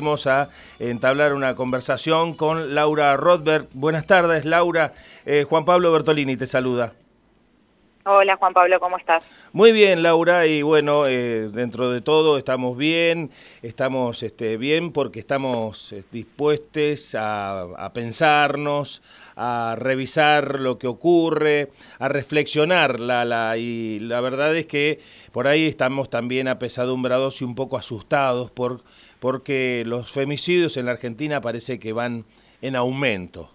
Vamos a entablar una conversación con Laura Rothberg. Buenas tardes, Laura. Eh, Juan Pablo Bertolini te saluda. Hola, Juan Pablo, ¿cómo estás? Muy bien, Laura, y bueno, eh, dentro de todo estamos bien, estamos este, bien porque estamos eh, dispuestos a, a, pensarnos, a revisar lo que ocurre, a reflexionar, la, la, y la verdad es que por ahí estamos también apesadumbrados y un poco asustados por porque los femicidios en la Argentina parece que van en aumento.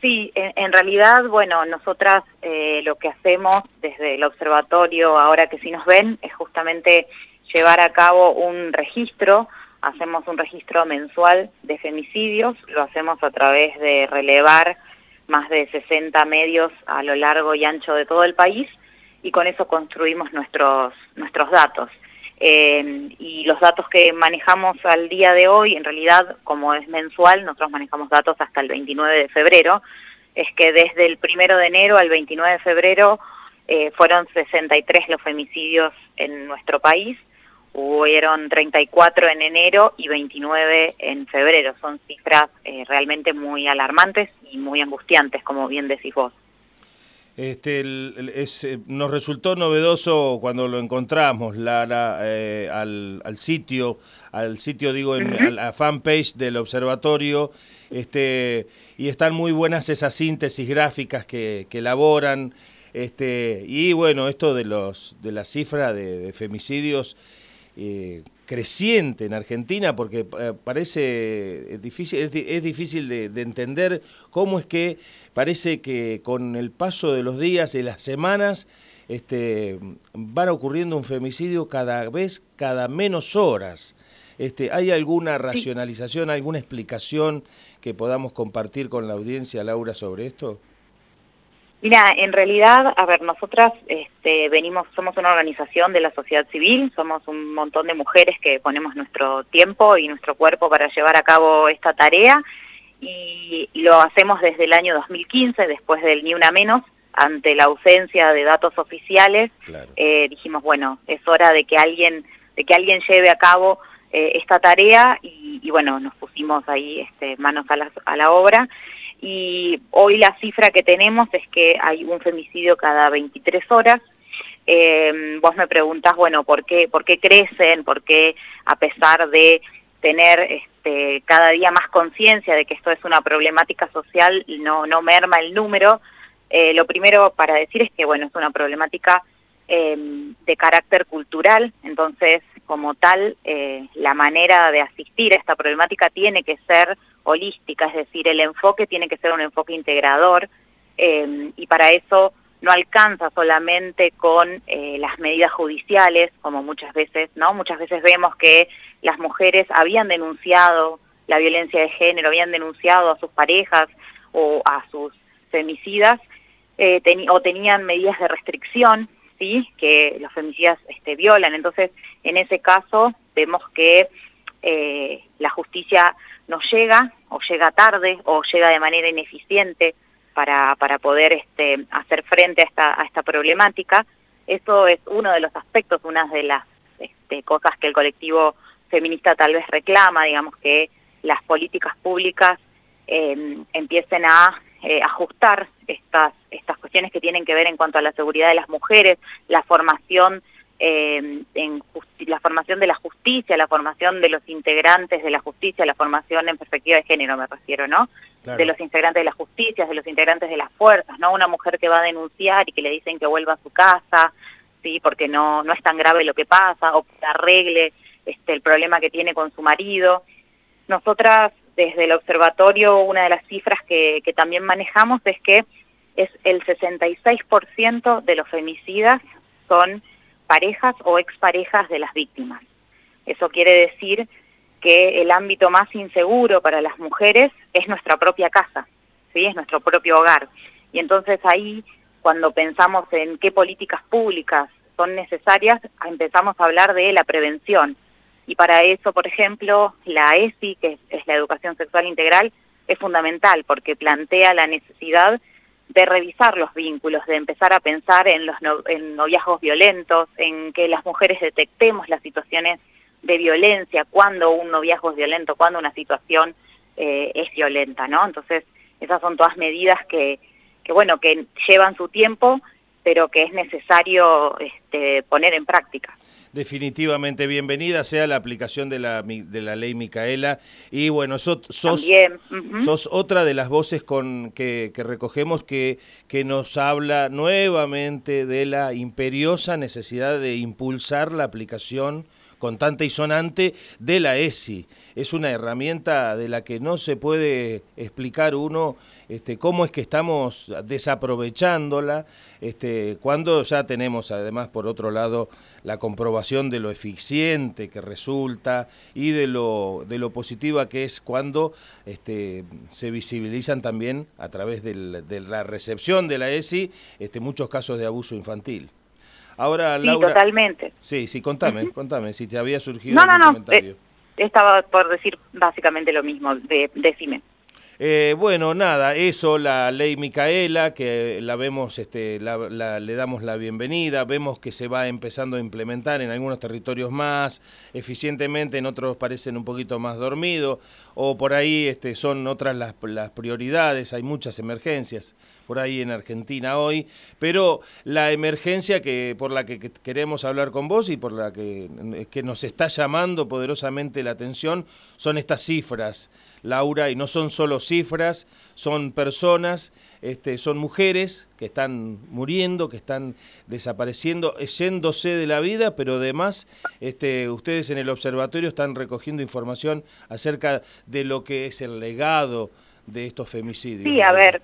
Sí, en, realidad, bueno, nosotras eh, lo que hacemos desde el observatorio, ahora que sí nos ven, es justamente llevar a cabo un registro, hacemos un registro mensual de femicidios, lo hacemos a través de relevar más de 60 medios a lo largo y ancho de todo el país y con eso construimos nuestros, nuestros datos. Eh, y los datos que manejamos al día de hoy, en realidad, como es mensual, nosotros manejamos datos hasta el 29 de febrero, es que desde el 1 de enero al 29 de febrero eh, fueron 63 los femicidios en nuestro país, hubieron 34 en enero y 29 en febrero. Son cifras eh, realmente muy alarmantes y muy angustiantes, como bien decís vos. Este, el, es, eh, nos resultó novedoso cuando lo encontramos Lara, eh, al, al, sitio, al sitio digo, en, uh -huh. a la fanpage del observatorio, este, y están muy buenas esas síntesis gráficas que, que elaboran, este, y bueno, esto de los de la cifra de, de femicidios eh, creciente en Argentina porque eh, parece es difícil, es, es difícil de, de, entender cómo es que parece que con el paso de los días y las semanas este, van ocurriendo un femicidio cada vez, cada menos horas. Este, ¿Hay alguna racionalización, alguna explicación que podamos compartir con la audiencia, Laura, sobre esto? Mira, en realidad, a ver, nosotras este, venimos, somos una organización de la sociedad civil, somos un montón de mujeres que ponemos nuestro tiempo y nuestro cuerpo para llevar a cabo esta tarea y, lo hacemos desde el año 2015, después del Ni Una Menos, ante la ausencia de datos oficiales, claro. eh, dijimos, bueno, es hora de que alguien, de que alguien lleve a cabo eh, esta tarea y, y, bueno, nos pusimos ahí este, manos a la, a la obra y hoy la cifra que tenemos es que hay un femicidio cada 23 horas. Eh, vos me preguntás, bueno, ¿por qué, ¿por qué crecen? ¿Por qué a pesar de tener este, cada día más conciencia de que esto es una problemática social, no, no merma el número? Eh, lo primero para decir es que, bueno, es una problemática eh, de carácter cultural, entonces, como tal, eh, la manera de asistir a esta problemática tiene que ser holística, es decir, el enfoque tiene que ser un enfoque integrador eh, y para eso no alcanza solamente con eh, las medidas judiciales, como muchas veces, ¿no? Muchas veces vemos que las mujeres habían denunciado la violencia de género, habían denunciado a sus parejas o a sus femicidas, eh, o tenían medidas de restricción, ¿sí? Que los femicidas este, violan. Entonces, en ese caso, vemos que la justicia no llega o llega tarde o llega de manera ineficiente para, para poder este, hacer frente a esta, a esta problemática. Eso es uno de los aspectos, una de las este, cosas que el colectivo feminista tal vez reclama, digamos que las políticas públicas eh, empiecen a eh, ajustar estas, estas cuestiones que tienen que ver en cuanto a la seguridad de las mujeres, la formación eh, en la formación de la justicia, la formación de los integrantes de la justicia, la formación en perspectiva de género me refiero, ¿no? Claro. De los integrantes de la justicia, de los integrantes de las fuerzas, ¿no? Una mujer que va a denunciar y que le dicen que vuelva a su casa, ¿sí? Porque no, no es tan grave lo que pasa, o que arregle este, el problema que tiene con su marido. Nosotras, desde el observatorio, una de las cifras que, que también manejamos es que es el 66% de los femicidas son parejas o exparejas de las víctimas. Eso quiere decir que el ámbito más inseguro para las mujeres es nuestra propia casa, ¿sí? es nuestro propio hogar. Y entonces ahí, cuando pensamos en qué políticas públicas son necesarias, empezamos a hablar de la prevención. Y para eso, por ejemplo, la ESI, que es la educación sexual integral, es fundamental porque plantea la necesidad revisar los vínculos, de empezar a pensar en los noviazgos violentos, en que las mujeres detectemos las situaciones de violencia, cuando un noviazgo es violento, cuando una situación eh, es violenta, ¿no? Entonces, esas son todas medidas que, que, bueno, que llevan su tiempo, pero que es necesario este, poner en práctica definitivamente bienvenida sea la aplicación de la, de la ley Micaela. Y bueno, sos, sos, otra de las voces con, que, que, recogemos que, que nos habla nuevamente de la imperiosa necesidad de impulsar la aplicación contante y sonante de la ESI. Es una herramienta de la que no se puede explicar uno este, cómo es que estamos desaprovechándola, este, cuando ya tenemos además por otro lado la comprobación de lo eficiente que resulta y de lo, de lo positiva que es cuando este, se visibilizan también a través de la recepción de la ESI este, muchos casos de abuso infantil. Ahora, sí, totalmente. Sí, sí, contame, contame, si te había surgido no, no, no, eh, estaba por decir básicamente lo mismo, de, decime. Eh, bueno, nada, eso, la ley Micaela, que la vemos, este, le damos la bienvenida, vemos que se va empezando a implementar en algunos territorios más eficientemente, en otros parecen un poquito más dormidos, o por ahí este, son otras las, las prioridades, hay muchas emergencias por ahí en Argentina hoy, pero la emergencia que por la que queremos hablar con vos y por la que, que nos está llamando poderosamente la atención son estas cifras Laura, y no son solo cifras, son personas, este, son mujeres que están muriendo, que están desapareciendo, yéndose de la vida, pero además este, ustedes en el observatorio están recogiendo información acerca de lo que es el legado de estos femicidios. Sí, a ver,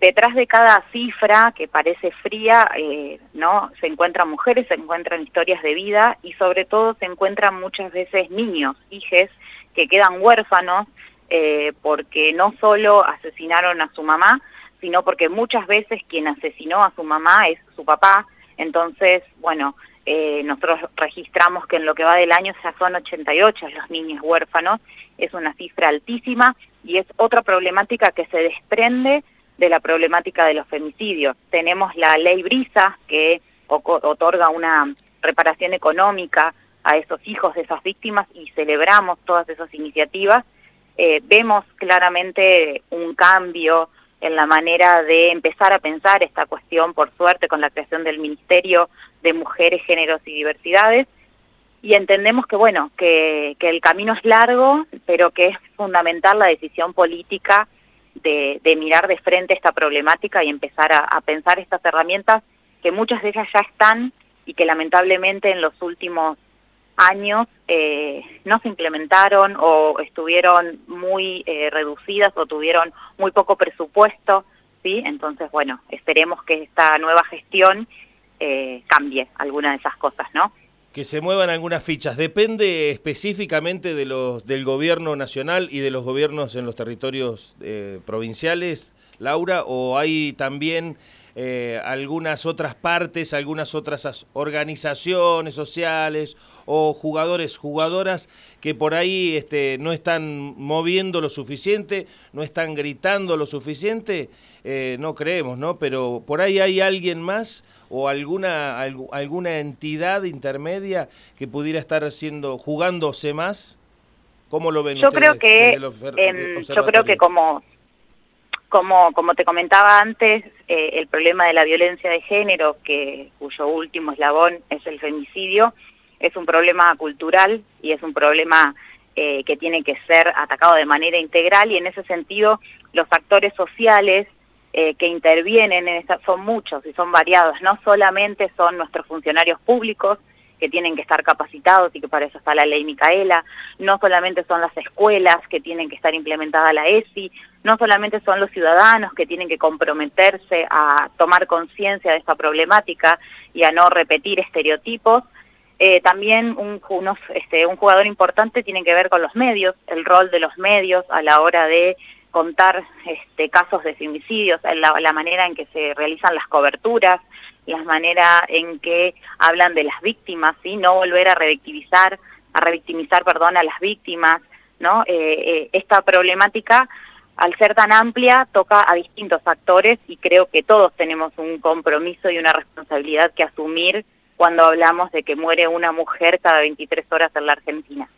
detrás de cada cifra que parece fría, eh, ¿no? Se encuentran mujeres, se encuentran historias de vida y sobre todo se encuentran muchas veces niños, hijes que quedan huérfanos eh, porque no solo asesinaron a su mamá, sino porque muchas veces quien asesinó a su mamá es su papá. Entonces, bueno, eh, nosotros registramos que en lo que va del año ya son 88 los niños huérfanos, es una cifra altísima y es otra problemática que se desprende de la problemática de los femicidios. Tenemos la ley Brisa que otorga una reparación económica a esos hijos de esas víctimas y celebramos todas esas iniciativas, eh, vemos claramente un cambio en la manera de empezar a pensar esta cuestión, por suerte, con la creación del Ministerio de Mujeres, Géneros y Diversidades, y entendemos que, bueno, que, el camino es largo, pero que es fundamental la decisión política de, mirar de frente esta problemática y empezar a pensar estas herramientas que muchas de ellas ya están y que lamentablemente en los últimos años eh, no se implementaron o estuvieron muy eh, reducidas o tuvieron muy poco presupuesto, ¿sí? Entonces, bueno, esperemos que esta nueva gestión eh, cambie alguna de esas cosas, ¿no? Que se muevan algunas fichas. ¿Depende específicamente de los, del gobierno nacional y de los gobiernos en los territorios provinciales, Laura, o hay también eh, algunas otras partes, algunas otras organizaciones sociales o jugadores, jugadoras que por ahí este, no están moviendo lo suficiente, no están gritando lo suficiente, eh, no creemos, ¿no? Pero por ahí hay alguien más o alguna, alguna entidad intermedia que pudiera estar haciendo, jugándose más. ¿Cómo lo ven yo Creo que, yo creo que como como, como te comentaba antes, eh, el problema de la violencia de género, que, cuyo último eslabón es el femicidio, es un problema cultural y es un problema eh, que tiene que ser atacado de manera integral y en ese sentido los actores sociales eh, que intervienen en esta, son muchos y son variados, no solamente son nuestros funcionarios públicos, que tienen que estar capacitados y que para eso está la ley Micaela, no solamente son las escuelas que tienen que estar implementada la ESI, no solamente son los ciudadanos que tienen que comprometerse a tomar conciencia de esta problemática y a no repetir estereotipos, eh, también un, este, un jugador importante tiene que ver con los medios, el rol de los medios a la hora de contar este, casos de femicidios, la, la manera en que se realizan las coberturas, la manera en que hablan de las víctimas, ¿sí? no volver a revictimizar, a revictimizar perdón, a las víctimas. ¿no? Eh, eh, esta problemática, al ser tan amplia, toca a distintos actores y creo que todos tenemos un compromiso y una responsabilidad que asumir cuando hablamos de que muere una mujer cada 23 horas en la Argentina.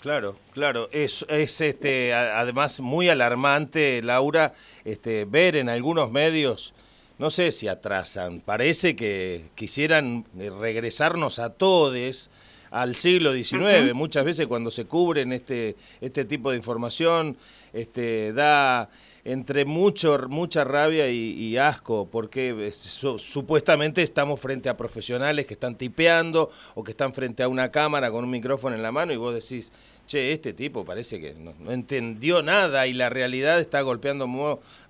Claro, claro, es, es este, además muy alarmante, Laura, este, ver en algunos medios, no sé si atrasan, parece que quisieran eh, regresarnos a todos al siglo XIX. Muchas veces cuando se cubren este, este tipo de información, este, da entre mucho, mucha rabia y, asco, porque supuestamente estamos frente a profesionales que están tipeando o que están frente a una cámara con un micrófono en la mano y vos decís, che, este tipo parece que no, entendió nada y la realidad está golpeando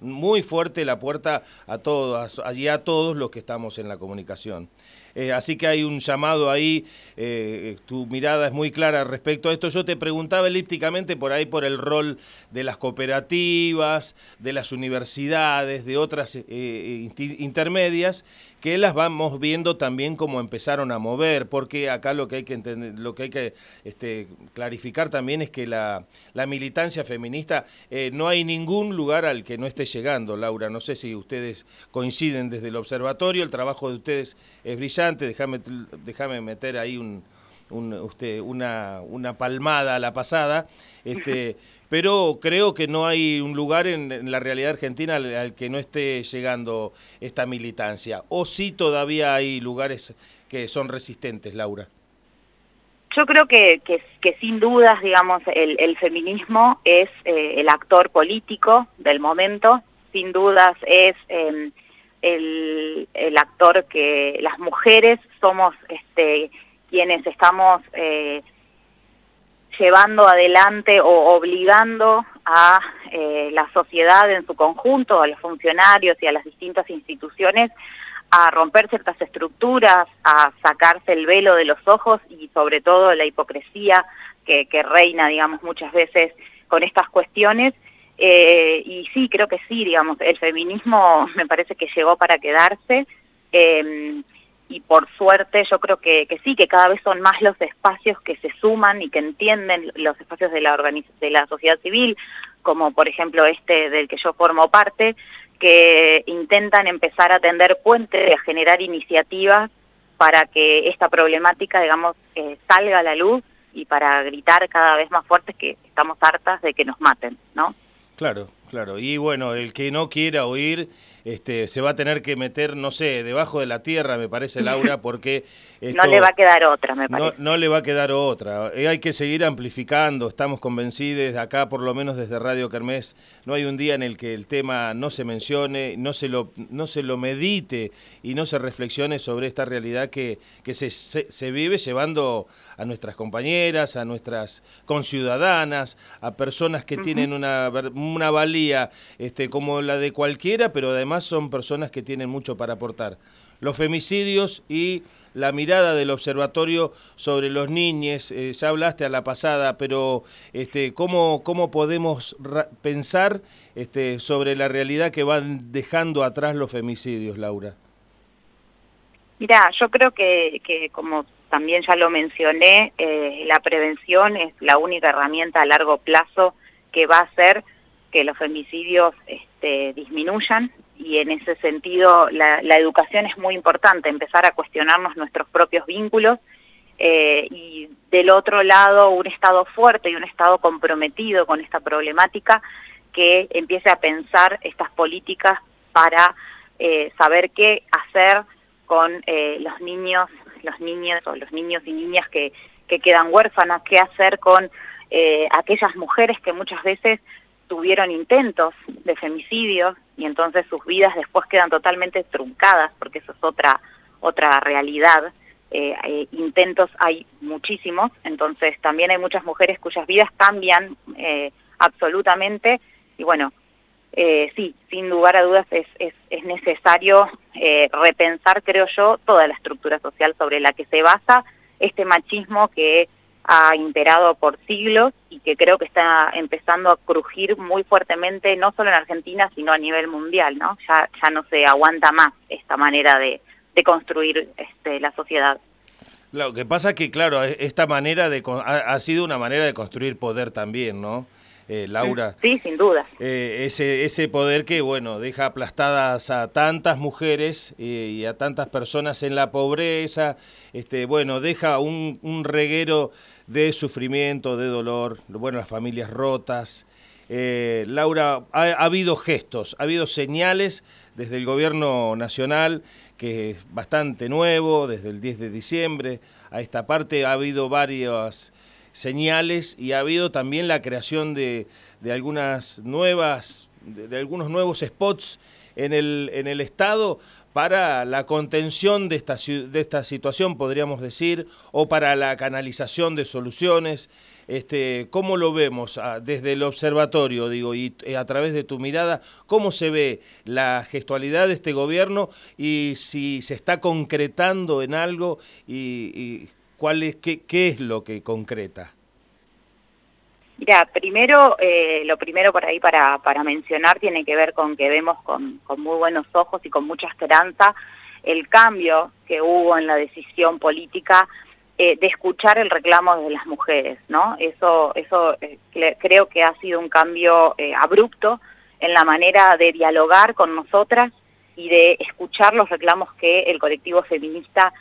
muy, fuerte la puerta a todos, allí a todos los que estamos en la comunicación. Eh, así que hay un llamado ahí, eh, tu mirada es muy clara respecto a esto. Yo te preguntaba elípticamente por ahí por el rol de las cooperativas, de las universidades, de otras eh, intermedias, que las vamos viendo también como empezaron a mover, porque acá lo que hay que entender, lo que hay que este, clarificar también es que la, la militancia feminista no hay ningún lugar al que no esté llegando, Laura. No sé si ustedes coinciden desde el observatorio, el trabajo de ustedes es brillante déjame, déjame meter ahí un, usted, una, una palmada a la pasada, este, pero creo que no hay un lugar en, la realidad argentina al, que no esté llegando esta militancia. ¿O sí todavía hay lugares que son resistentes, Laura? Yo creo que, que, sin dudas, digamos, el, feminismo es eh, el actor político del momento, sin dudas es em, el, actor que las mujeres somos este, quienes estamos eh, llevando adelante o obligando a eh, la sociedad en su conjunto, a los funcionarios y a las distintas instituciones a romper ciertas estructuras, a sacarse el velo de los ojos y sobre todo la hipocresía que, que reina, digamos, muchas veces con estas cuestiones eh, y sí, creo que sí, digamos, el feminismo me parece que llegó para quedarse em, y por suerte yo creo que, sí, que cada vez son más los espacios que se suman y que entienden los espacios de la, de la sociedad civil, como por ejemplo este del que yo formo parte, que intentan empezar a tender puentes a generar iniciativas para que esta problemática, digamos, eh, salga a la luz y para gritar cada vez más fuerte que estamos hartas de que nos maten, ¿no? Claro, claro. Y bueno, el que no quiera oír este, se va a tener que meter, no sé, debajo de la tierra, me parece, Laura, porque... no le va a quedar otra, me parece. No, le va a quedar otra. Eh, hay que seguir amplificando, estamos convencidos, acá por lo menos desde Radio Kermés, no hay un día en el que el tema no se mencione, no se lo, no se lo medite y no se reflexione sobre esta realidad que, que se, se, vive llevando a nuestras compañeras, a nuestras conciudadanas, a personas que tienen una, una valía este, como la de cualquiera, pero además son personas que tienen mucho para aportar. Los femicidios y la mirada del observatorio sobre los niños, eh, ya hablaste a la pasada, pero este, ¿cómo, cómo podemos pensar este, sobre la realidad que van dejando atrás los femicidios, Laura? Mira, yo creo que, como también ya lo mencioné, eh, la prevención es la única herramienta a largo plazo que va a hacer que los femicidios este, disminuyan y en ese sentido la, educación es muy importante, empezar a cuestionarnos nuestros propios vínculos eh, y del otro lado un Estado fuerte y un Estado comprometido con esta problemática que empiece a pensar estas políticas para eh, saber qué hacer con eh, los niños, los niños o los niños y niñas que, que quedan huérfanas, qué hacer con aquellas mujeres que muchas veces tuvieron intentos de femicidio y entonces sus vidas después quedan totalmente truncadas, porque eso es otra, otra realidad. Eh, eh, intentos hay muchísimos, entonces también hay muchas mujeres cuyas vidas cambian eh, absolutamente y bueno, sí, sin lugar a dudas es, es necesario repensar, creo yo, toda la estructura social sobre la que se basa este machismo que ha imperado por siglos y que creo que está empezando a crujir muy fuertemente, no solo en Argentina, sino a nivel mundial, ¿no? Ya, ya no se aguanta más esta manera de, de construir este, la sociedad. Lo que pasa es que, claro, esta manera de ha, sido una manera de construir poder también, ¿no? Eh, Laura. Sí, sin duda. Eh, ese, ese poder que, bueno, deja aplastadas a tantas mujeres y a tantas personas en la pobreza, este, bueno, deja un, un reguero de sufrimiento, de dolor, bueno, las familias rotas. Eh, Laura, ha, habido gestos, ha habido señales desde el gobierno nacional, que es bastante nuevo, desde el 10 de diciembre a esta parte ha habido varias señales y ha habido también la creación de, de algunas nuevas, de, algunos nuevos spots en el, en el Estado para la contención de esta, de esta situación, podríamos decir, o para la canalización de soluciones. Este, ¿Cómo lo vemos ah, desde el observatorio, digo, y eh, a través de tu mirada, cómo se ve la gestualidad de este gobierno y si se está concretando en algo y, cuál es, qué, qué es lo que concreta? Mira, primero, eh, lo primero por ahí para, para mencionar tiene que ver con que vemos con, con muy buenos ojos y con mucha esperanza el cambio que hubo en la decisión política eh, de escuchar el reclamo de las mujeres, ¿no? Eso, eso eh, creo que ha sido un cambio abrupto en la manera de dialogar con nosotras y de escuchar los reclamos que el colectivo feminista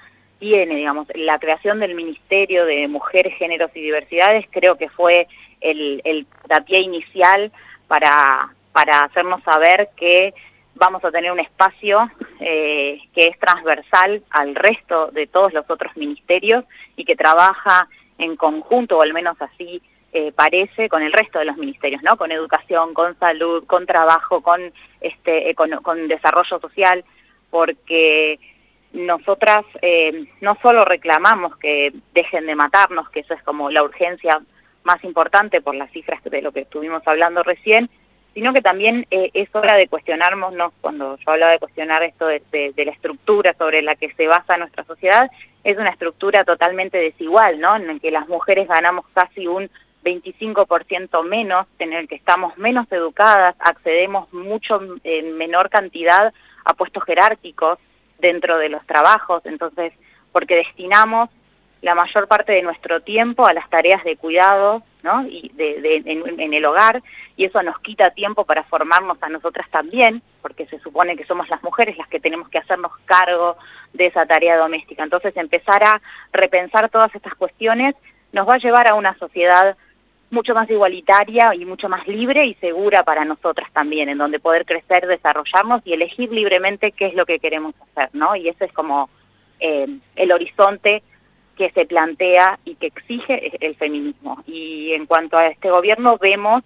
tiene, digamos. La creación del Ministerio de Mujeres, Géneros y Diversidades creo que fue el, el pie inicial para, para hacernos saber que vamos a tener un espacio eh, que es transversal al resto de todos los otros ministerios y que trabaja en conjunto, o al menos así eh, parece, con el resto de los ministerios, ¿no? Con educación, con salud, con trabajo, con, este, con desarrollo social, porque nosotras eh, no solo reclamamos que dejen de matarnos, que eso es como la urgencia más importante por las cifras de lo que estuvimos hablando recién, sino que también eh, es hora de cuestionarnos, cuando yo hablaba de cuestionar esto de, la estructura sobre la que se basa nuestra sociedad, es una estructura totalmente desigual, ¿no? En el que las mujeres ganamos casi un 25% menos, en el que estamos menos educadas, accedemos mucho en menor cantidad a puestos jerárquicos dentro de los trabajos, entonces, porque destinamos la mayor parte de nuestro tiempo a las tareas de cuidado ¿no? y de, en, el hogar y eso nos quita tiempo para formarnos a nosotras también, porque se supone que somos las mujeres las que tenemos que hacernos cargo de esa tarea doméstica. Entonces empezar a repensar todas estas cuestiones nos va a llevar a una sociedad mucho más igualitaria y mucho más libre y segura para nosotras también, en donde poder crecer, desarrollarnos y elegir libremente qué es lo que queremos hacer, ¿no? Y ese es como eh, el horizonte que se plantea y que exige el feminismo. Y en cuanto a este gobierno vemos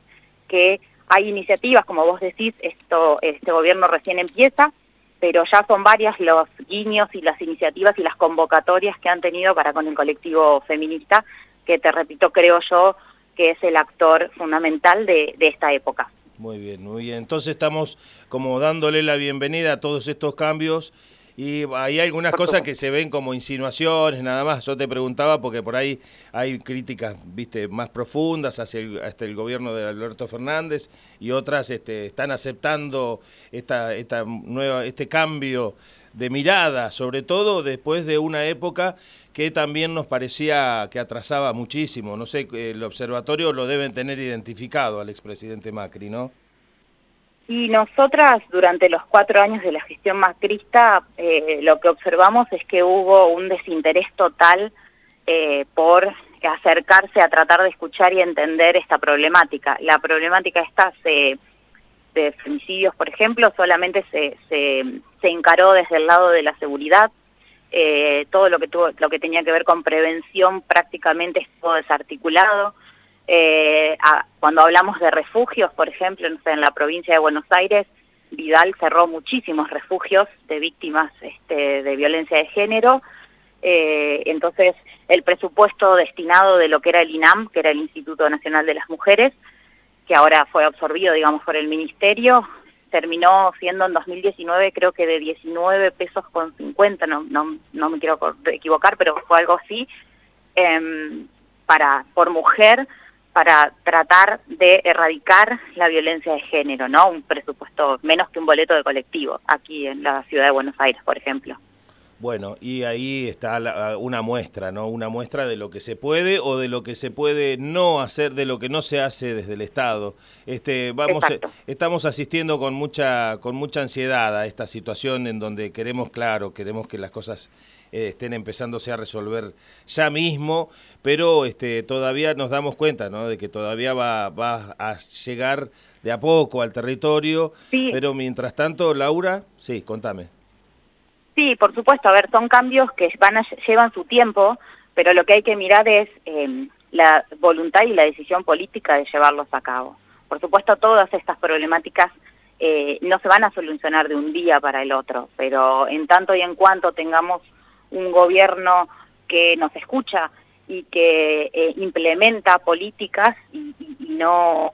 que hay iniciativas, como vos decís, esto, este gobierno recién empieza, pero ya son varias los guiños y las iniciativas y las convocatorias que han tenido para con el colectivo feminista, que te repito, creo yo, que es el actor fundamental de, de esta época. Muy bien, muy bien. Entonces estamos como dándole la bienvenida a todos estos cambios y hay algunas cosas que se ven como insinuaciones, nada más. Yo te preguntaba porque por ahí hay críticas, viste, más profundas hacia el, hasta el gobierno de Alberto Fernández y otras este, están aceptando esta, esta nueva, este cambio de mirada, sobre todo después de una época que también nos parecía que atrasaba muchísimo. No sé, el observatorio lo deben tener identificado al expresidente Macri, ¿no? Y nosotras, durante los cuatro años de la gestión macrista, eh, lo que observamos es que hubo un desinterés total eh, por acercarse a tratar de escuchar y entender esta problemática. La problemática esta de femicidios, por ejemplo, solamente se, se, encaró desde el lado de la seguridad. Eh, todo lo que, tuvo, lo que tenía que ver con prevención prácticamente estuvo desarticulado. Eh, cuando hablamos de refugios, por ejemplo, en la provincia de Buenos Aires, Vidal cerró muchísimos refugios de víctimas este, de violencia de género. Eh, entonces, el presupuesto destinado de lo que era el INAM, que era el Instituto Nacional de las Mujeres, que ahora fue absorbido, digamos, por el Ministerio, terminó siendo en 2019 creo que de 19 pesos con 50, no, no, no me quiero equivocar, pero fue algo así, em, para, por mujer, para tratar de erradicar la violencia de género, ¿no? Un presupuesto menos que un boleto de colectivo aquí en la ciudad de Buenos Aires, por ejemplo. Bueno, y ahí está una muestra, ¿no? Una muestra de lo que se puede o de lo que se puede no hacer, de lo que no se hace desde el Estado. Este, vamos, estamos asistiendo con mucha, con mucha ansiedad a esta situación en donde queremos, claro, queremos que las cosas eh, estén empezándose a resolver ya mismo, pero este, todavía nos damos cuenta, ¿no? De que todavía va, va a llegar de a poco al territorio, pero mientras tanto, Laura, sí, contame. Sí, por supuesto, a ver, son cambios que llevan su tiempo, pero lo que hay que mirar es em, la voluntad y la decisión política de llevarlos a cabo. Por supuesto, todas estas problemáticas eh, no se van a solucionar de un día para el otro, pero en tanto y en cuanto tengamos un gobierno que nos escucha y que eh, implementa políticas y,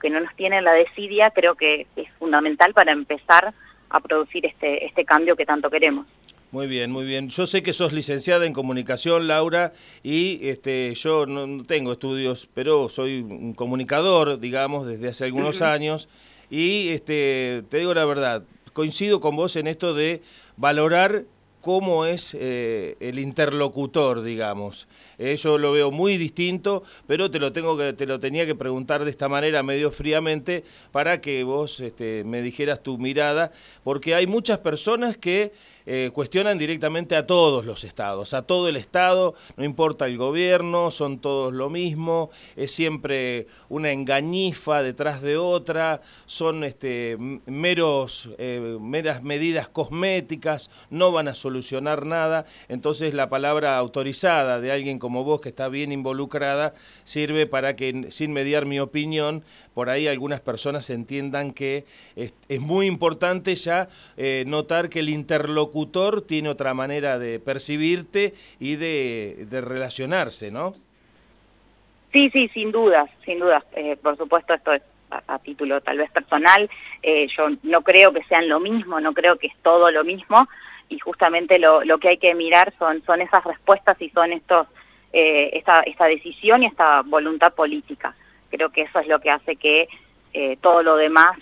que no nos tiene la desidia, creo que es fundamental para empezar a producir este, este cambio que tanto queremos. Muy bien, muy bien. Yo sé que sos licenciada en comunicación, Laura, y este, yo no tengo estudios, pero soy un comunicador, digamos, desde hace algunos años, y este, te digo la verdad, coincido con vos en esto de valorar cómo es eh, el interlocutor, digamos. Eh, yo lo veo muy distinto, pero te lo tengo que te lo tenía que preguntar de esta manera medio fríamente para que vos este, me dijeras tu mirada, porque hay muchas personas que eh, cuestionan directamente a todos los estados, a todo el estado, no importa el gobierno, son todos lo mismo, es siempre una engañifa detrás de otra, son este, meros, eh, meras medidas cosméticas, no van a solucionar nada, entonces la palabra autorizada de alguien como vos que está bien involucrada sirve para que sin mediar mi opinión, por ahí algunas personas entiendan que es, muy importante ya eh, notar que el interlocutor tiene otra manera de percibirte y de, relacionarse, ¿no? Sí, sí, sin dudas, sin dudas. Eh, por supuesto, esto es a, título tal vez personal. Eh, yo no creo que sean lo mismo, no creo que es todo lo mismo. Y justamente lo, lo que hay que mirar son, son esas respuestas y son estos, eh, esta, esta decisión y esta voluntad política. Creo que eso es lo que hace que todo lo demás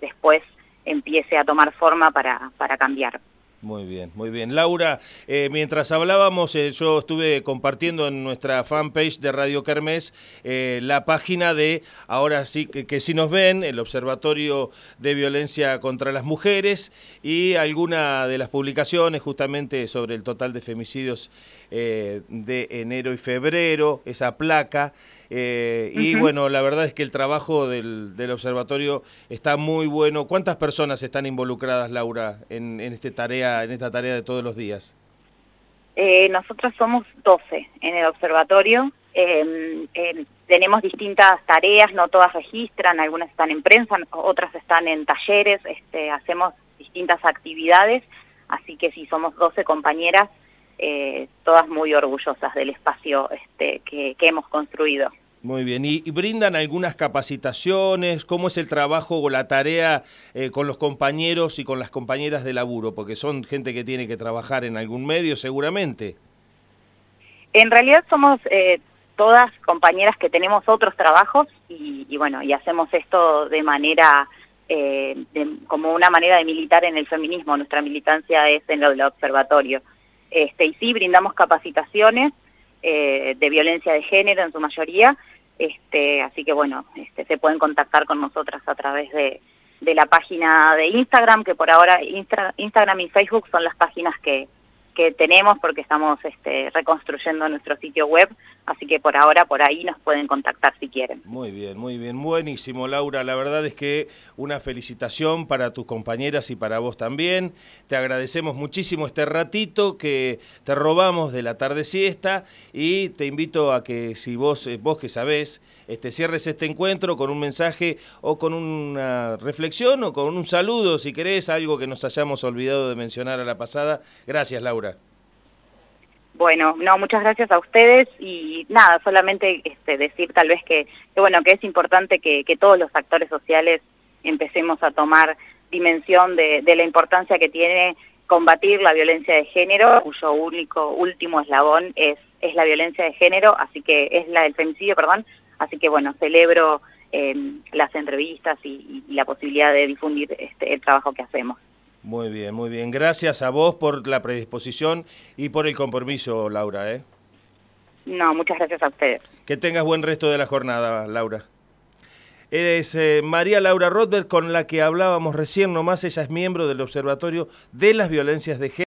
después empiece a tomar forma para, para cambiar. Muy bien, muy bien. Laura, eh, mientras hablábamos, eh, yo estuve compartiendo en nuestra fanpage de Radio Kermés eh, la página de, ahora sí, que, si nos ven, el Observatorio de Violencia contra las Mujeres y alguna de las publicaciones justamente sobre el total de femicidios de enero y febrero, esa placa. Y bueno, la verdad es que el trabajo del, observatorio está muy bueno. ¿Cuántas personas están involucradas, Laura, en, en esta tarea? en esta tarea de todos los días? Eh, nosotros somos 12 en el observatorio. Em, em, tenemos distintas tareas, no todas registran, algunas están en prensa, otras están en talleres, este, hacemos distintas actividades, así que sí, somos 12 compañeras, eh, todas muy orgullosas del espacio este, que hemos construido. Muy bien, ¿Y, brindan algunas capacitaciones? ¿Cómo es el trabajo o la tarea eh, con los compañeros y con las compañeras de laburo? Porque son gente que tiene que trabajar en algún medio seguramente. En realidad somos eh, todas compañeras que tenemos otros trabajos y, bueno, y hacemos esto de manera, eh, como una manera de militar en el feminismo. Nuestra militancia es en lo del observatorio. Este, y sí, brindamos capacitaciones eh, de violencia de género en su mayoría, este, así que bueno, este, se pueden contactar con nosotras a través de, de la página de Instagram, que por ahora Instagram y Facebook son las páginas que, que tenemos porque estamos reconstruyendo nuestro sitio web, así que por ahora por ahí nos pueden contactar si quieren. Muy bien, muy bien, buenísimo Laura, la verdad es que una felicitación para tus compañeras y para vos también, te agradecemos muchísimo este ratito que te robamos de la tarde siesta y te invito a que si vos, eh, vos que sabés, este, cierres este encuentro con un mensaje o con una reflexión o con un saludo si querés, algo que nos hayamos olvidado de mencionar a la pasada. Gracias Laura. Bueno, no, muchas gracias a ustedes y nada, solamente este, decir tal vez que, bueno, que es importante que, todos los actores sociales empecemos a tomar dimensión de, la importancia que tiene combatir la violencia de género, cuyo único, último eslabón es, es la violencia de género, así que es la del femicidio, perdón, así que bueno, celebro eh, las entrevistas y, la posibilidad de difundir este, el trabajo que hacemos. Muy bien, muy bien. Gracias a vos por la predisposición y por el compromiso, Laura. ¿eh? No, muchas gracias a ustedes. Que tengas buen resto de la jornada, Laura. Es eh, María Laura Rothberg con la que hablábamos recién nomás, ella es miembro del Observatorio de las Violencias de Género.